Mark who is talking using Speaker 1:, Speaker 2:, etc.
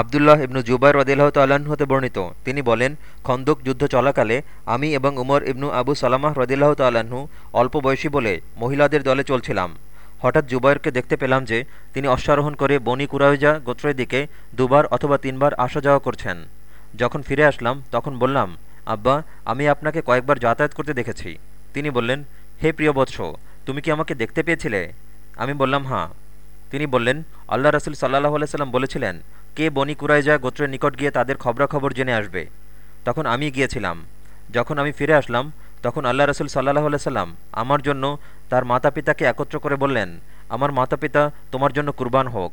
Speaker 1: আবদুল্লাহ ইবনু জুবাইর রদিল্লাহ তাল্লাহ্ন হতে বর্ণিত। তিনি বলেন, খন্দক যুদ্ধ চলাকালে আমি এবং উমর ইবনু আবু সালামাহ রদিল্লাহ তাল্লাহ্ন অল্প বয়সী বলে মহিলাদের দলে চলছিলাম। হঠাৎ জুবাইরকে দেখতে পেলাম যে তিনি অশ্বারোহণ করে বনি কুরাইজা গোত্রের দিকে দুবার অথবা তিনবার আসা যাওয়া করছেন। যখন ফিরে আসলাম, তখন বললাম, আব্বা, আমি আপনাকে কয়েকবার যাতায়াত করতে দেখেছি। তিনি বললেন, হে প্রিয় বৎস, তুমি কি আমাকে দেখতে পেয়েছিলে? আমি বললাম হাঁ তিনি বললেন, আল্লাহ রসুল সাল্লাহ আলাইসাল্লাম বলেছিলেন কে বনি কুরাইজা গোত্রের নিকট গিয়ে তাদের খবরাখবর জেনে আসবে। তখন আমি গিয়েছিলাম। যখন আমি ফিরে আসলাম, তখন আল্লাহ রসুল সাল্লাহ সাল্লাম আমার জন্য তার মাতা পিতাকে একত্র করে বললেন, আমার মাতা পিতা তোমার জন্য কুরবান হোক।